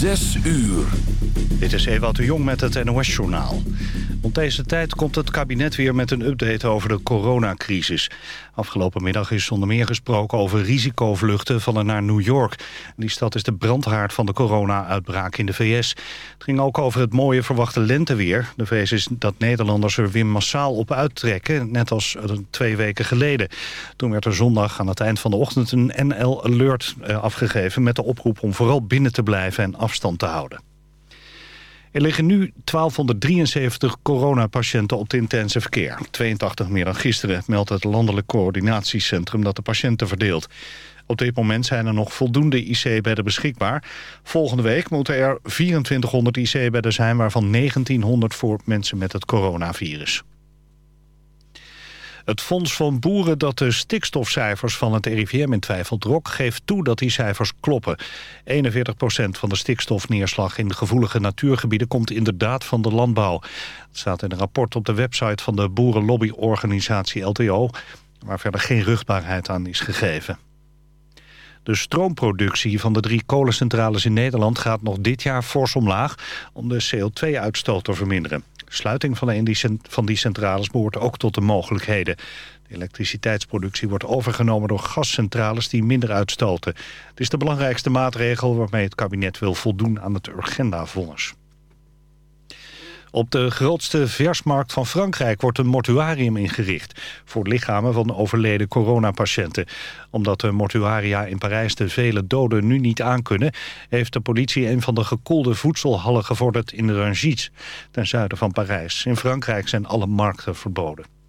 Zes uur. Dit is Ewout de Jong met het NOS-journaal. Rond deze tijd komt het kabinet weer met een update over de coronacrisis. Afgelopen middag is zonder meer gesproken over risicovluchten van en naar New York. Die stad is de brandhaard van de corona-uitbraak in de VS. Het ging ook over het mooie verwachte lenteweer. De VS is dat Nederlanders er weer massaal op uittrekken, net als twee weken geleden. Toen werd er zondag aan het eind van de ochtend een NL-alert eh, afgegeven... met de oproep om vooral binnen te blijven en afstand te houden. Er liggen nu 1273 coronapatiënten op de intensive care. 82 meer dan gisteren, meldt het Landelijk Coördinatiecentrum dat de patiënten verdeelt. Op dit moment zijn er nog voldoende IC-bedden beschikbaar. Volgende week moeten er 2400 IC-bedden zijn... waarvan 1900 voor mensen met het coronavirus. Het Fonds van Boeren dat de stikstofcijfers van het RIVM in twijfel trok... geeft toe dat die cijfers kloppen. 41% van de stikstofneerslag in gevoelige natuurgebieden... komt inderdaad van de landbouw. Het staat in een rapport op de website van de boerenlobbyorganisatie LTO... waar verder geen rugbaarheid aan is gegeven. De stroomproductie van de drie kolencentrales in Nederland gaat nog dit jaar fors omlaag om de CO2-uitstoot te verminderen. Sluiting van, een van die centrales behoort ook tot de mogelijkheden. De elektriciteitsproductie wordt overgenomen door gascentrales die minder uitstoten. Het is de belangrijkste maatregel waarmee het kabinet wil voldoen aan het Urgenda-vonnis. Op de grootste versmarkt van Frankrijk wordt een mortuarium ingericht... voor lichamen van overleden coronapatiënten. Omdat de mortuaria in Parijs de vele doden nu niet aankunnen... heeft de politie een van de gekoelde voedselhallen gevorderd in Rungis... ten zuiden van Parijs. In Frankrijk zijn alle markten verboden.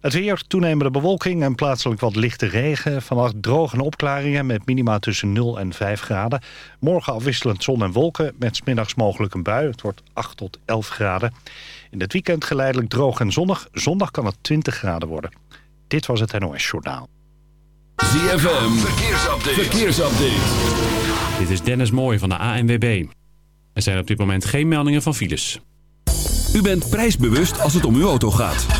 Het weer, toenemende bewolking en plaatselijk wat lichte regen. Vannacht droge opklaringen met minima tussen 0 en 5 graden. Morgen afwisselend zon en wolken met smiddags mogelijk een bui. Het wordt 8 tot 11 graden. In het weekend geleidelijk droog en zonnig. Zondag kan het 20 graden worden. Dit was het NOS Journaal. ZFM, verkeersupdate. verkeersupdate. Dit is Dennis Mooij van de ANWB. Er zijn op dit moment geen meldingen van files. U bent prijsbewust als het om uw auto gaat.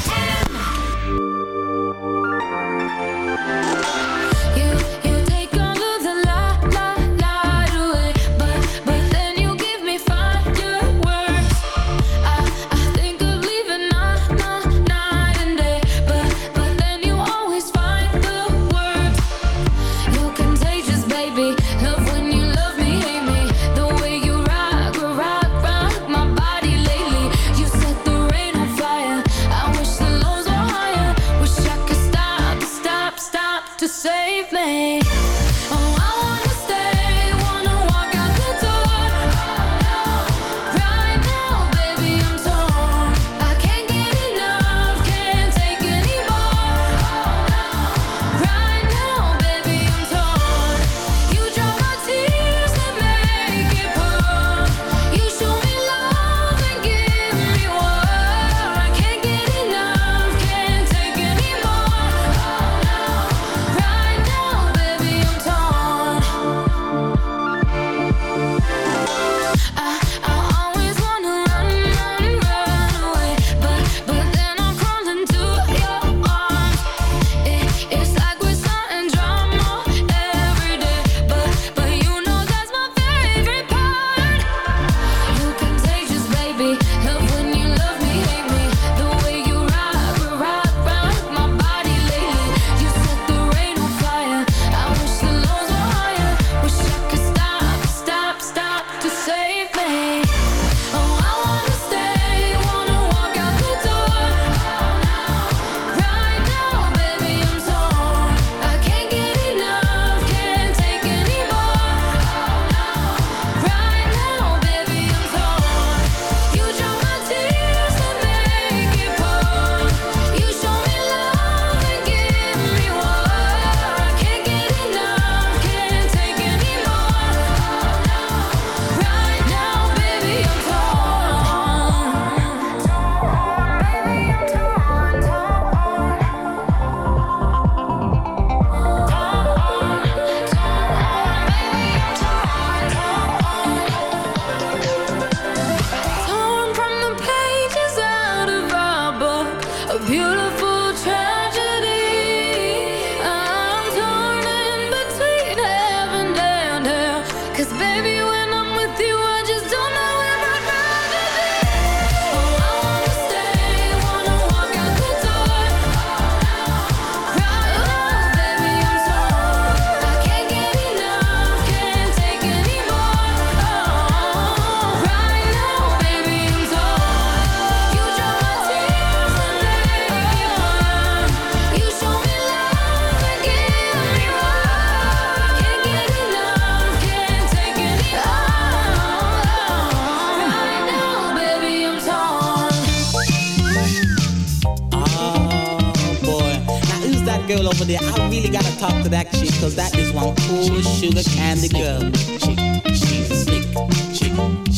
over there. I really gotta talk to that chick, cause that is one cool sugar candy girl. Chick, she's slick, chick.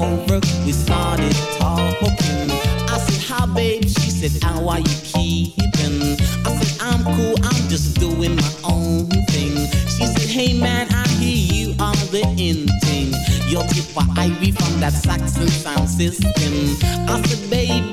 over, we started talking. I said, hi babe, she said, how are you keeping? I said, I'm cool, I'm just doing my own thing. She said, hey man, I hear you on the ending. thing. Your tip for Ivy from that Saxon sound system. I said, babe,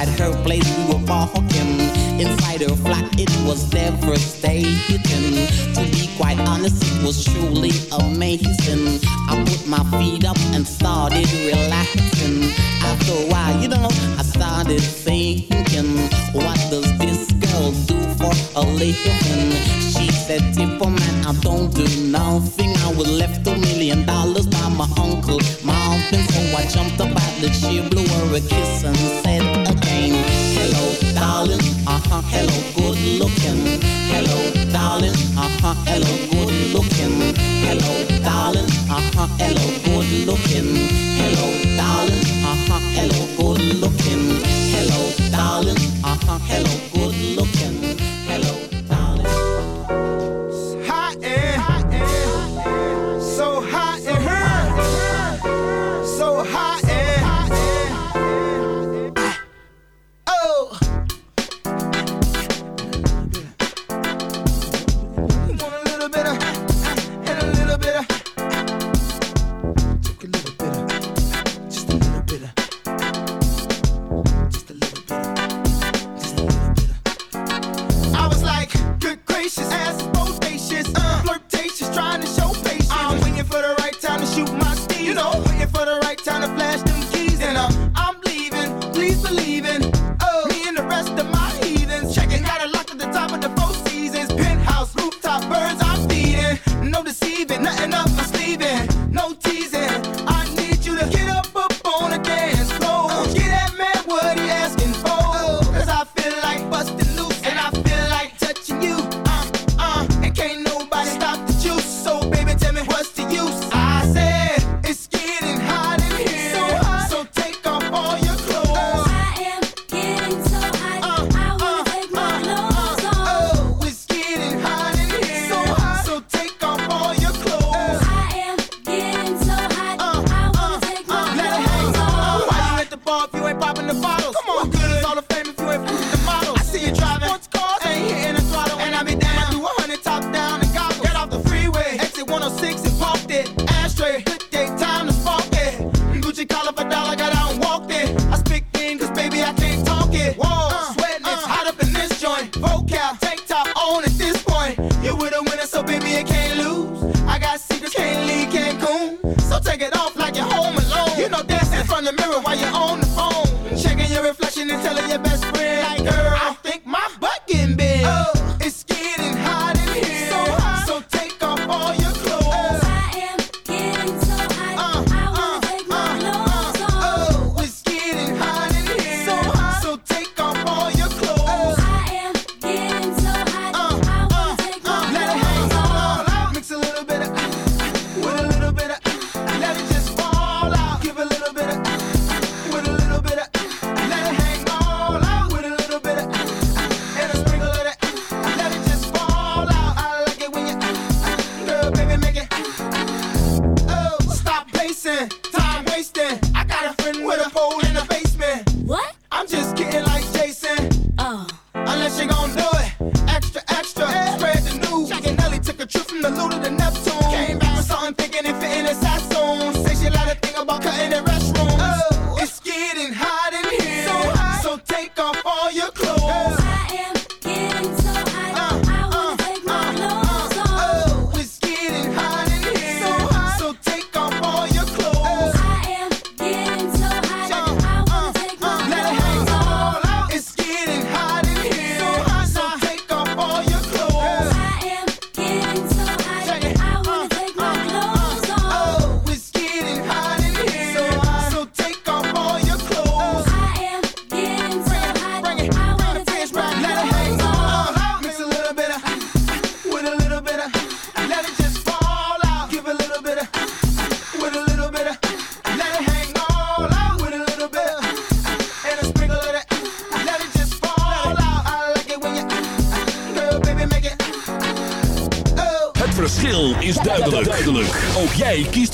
Inside her place we were walking. Inside her flat it was devastating.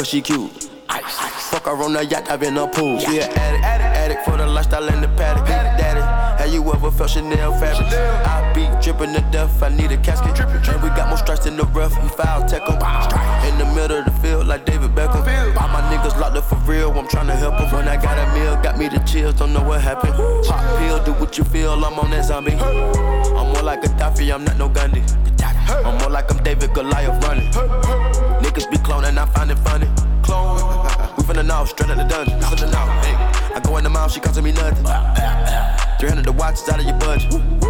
Cause she cute. Fuck her on the yacht, I've been a pool. She an addict, addict, addict for the lifestyle in the paddock. Daddy, have you ever felt Chanel fabric? I be dripping to death, I need a casket. And we got more strikes in the rough, we foul tech. In the middle of the field, like David Beckham. All my niggas locked up for real, I'm tryna help 'em. When I got me the chills, don't know what happened. Pop pill, do what you feel, I'm on that zombie. I'm more like a Gaddafi, I'm not no Gandhi. I'm more like I'm David Goliath running. Niggas be cloning, I find it funny. Clone. We finna know, straight out the dungeon. I go in the mouth, she costing me nothing. 300 the watch is out of your budget.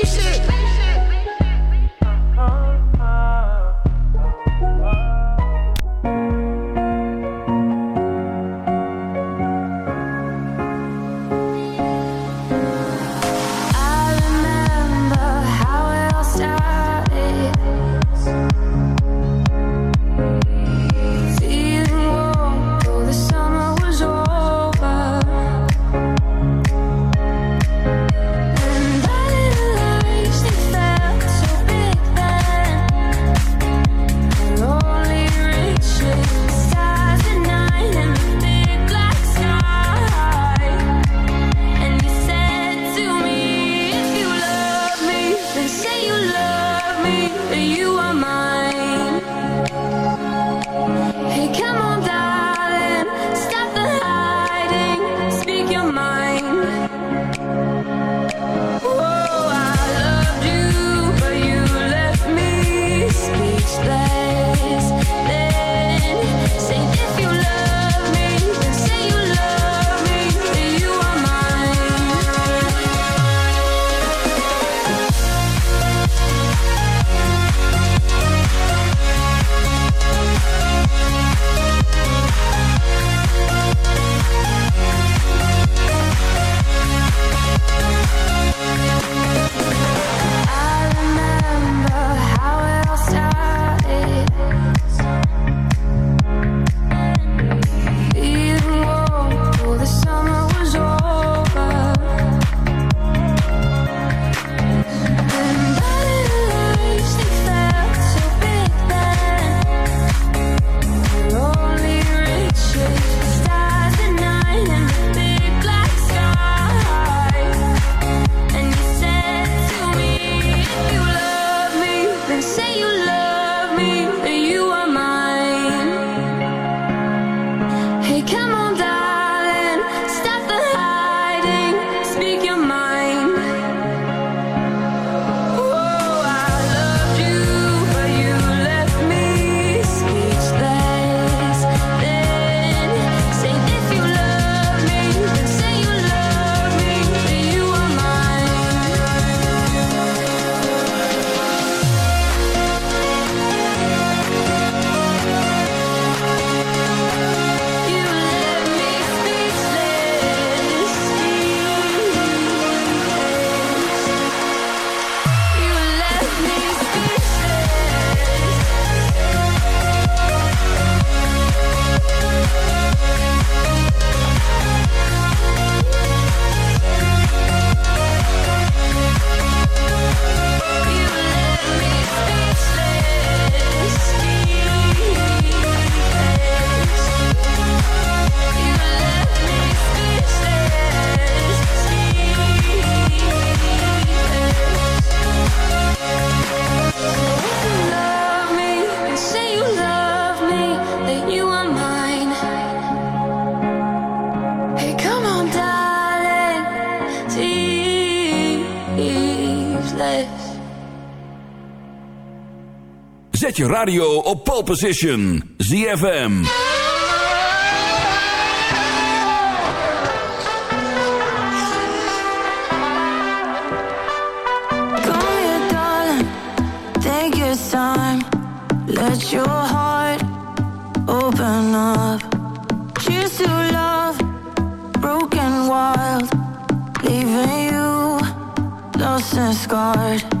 Zet je radio op pole position. ZFM. Let your heart open up. To love. Broken wild. Leaving you lost and scarred.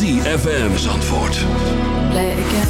ZFM Zandvoort. Play.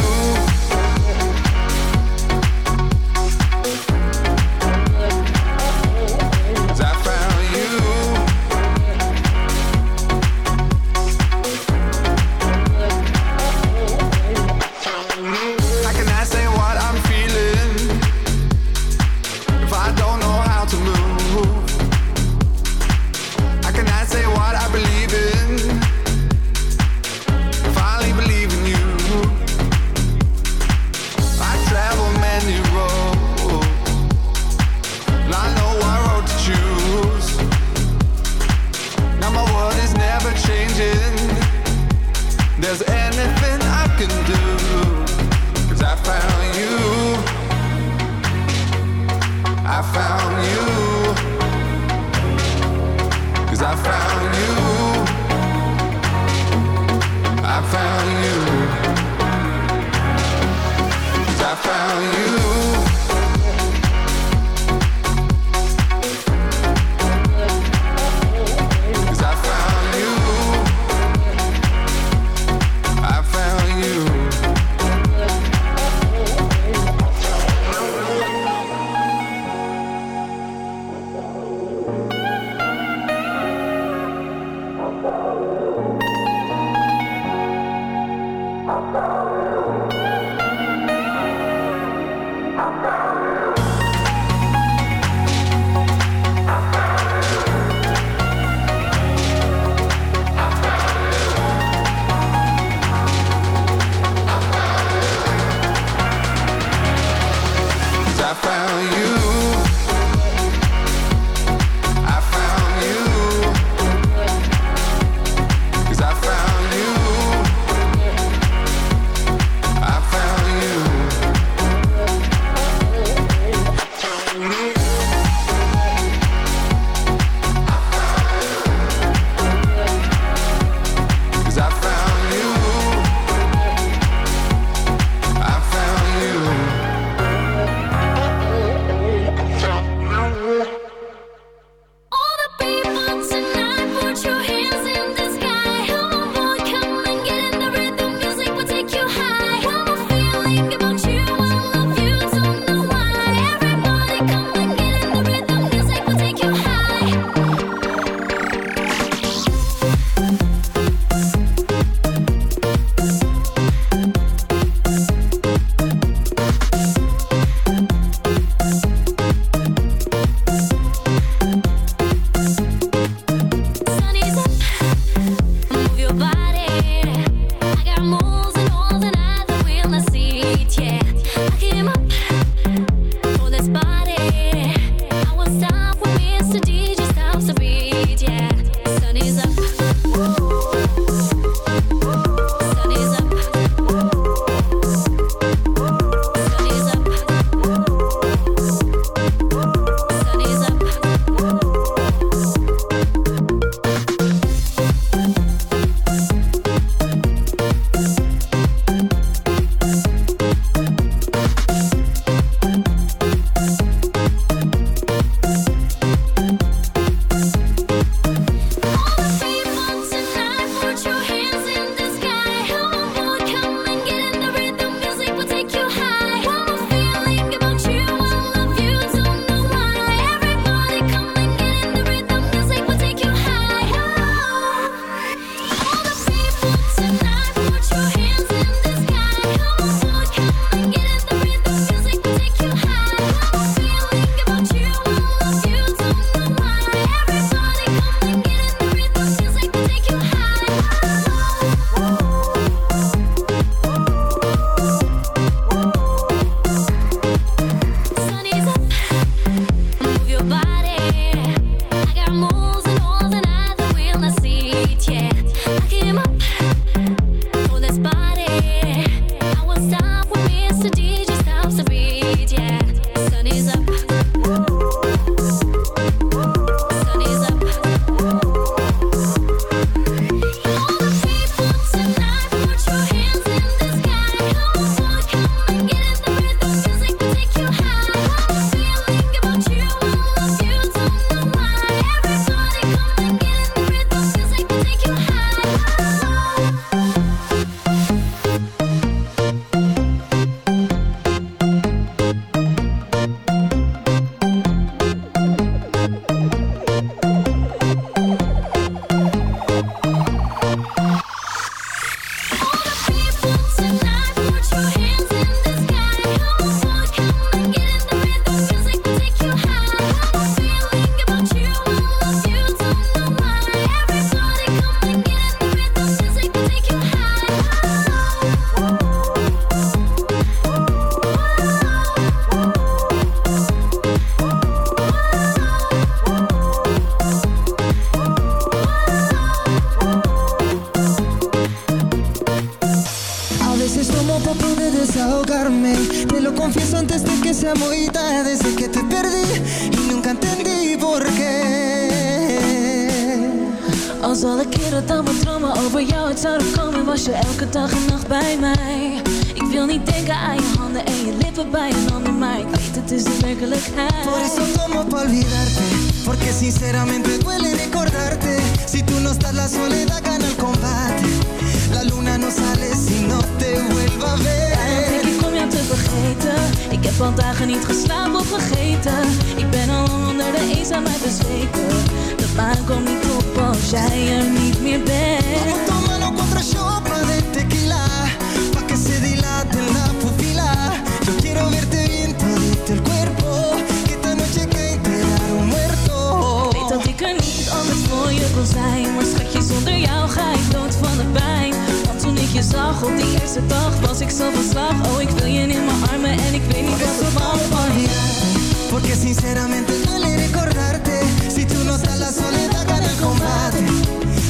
Kon zijn Maar schatje, zonder jou ga ik dood van de pijn Want toen ik je zag op die eerste dag Was ik zo van slag Oh, ik wil je in mijn armen En ik weet niet wat er van van je Porque sinceramente duele recordarte. Si tú no estás la soledad gana el combate.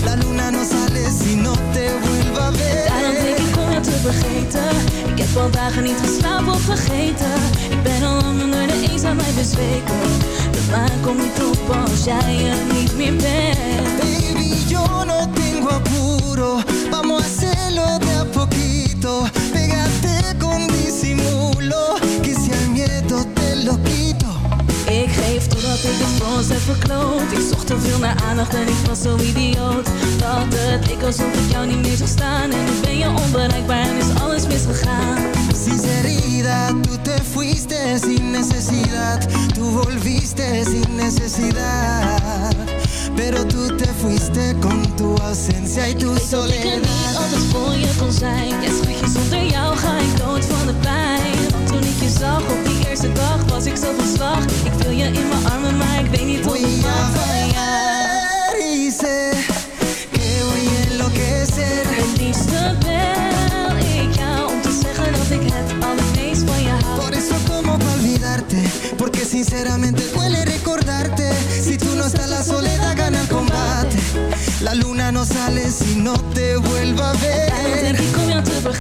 La luna no sale si no te vuelva a ver. Daarom denk ik om jou te vergeten Ik heb al dagen niet geslapen of vergeten Ik ben al lang onder de eenzaamheid bezweken De maan komt niet op als jij er niet meer bent Baby, yo no tengo apuro. Vamos a hacerlo de a poquito. Pégate con disimulo. Ik geef totdat ik het voor ons heb verkloot Ik zocht te veel naar aandacht en ik was zo idioot Dat het leek alsof ik jou niet meer zag staan En nu ben je onbereikbaar en is alles misgegaan Sinceridad, tú te fuiste sin necesidad. Tú volviste sin necesidad. Pero tú te fuiste con tu ausencia y tu Ik weet dat ik er soledad. niet altijd voor je kon zijn Ja schatje, zonder jou ga ik dood van de pijn zag op die eerste dag was ik zo van slag Ik wil je in mijn armen, maar ik weet niet hoe ik mag van jou sé que voy a enloquecer. Het liefste bel ik jou om te zeggen dat ik het allermeest van je hou Por eso como pa olvidarte, porque sinceramente duele recordarte. Si tú no estás la soledad gana el combate. La luna no sale si no te vuelva a ver.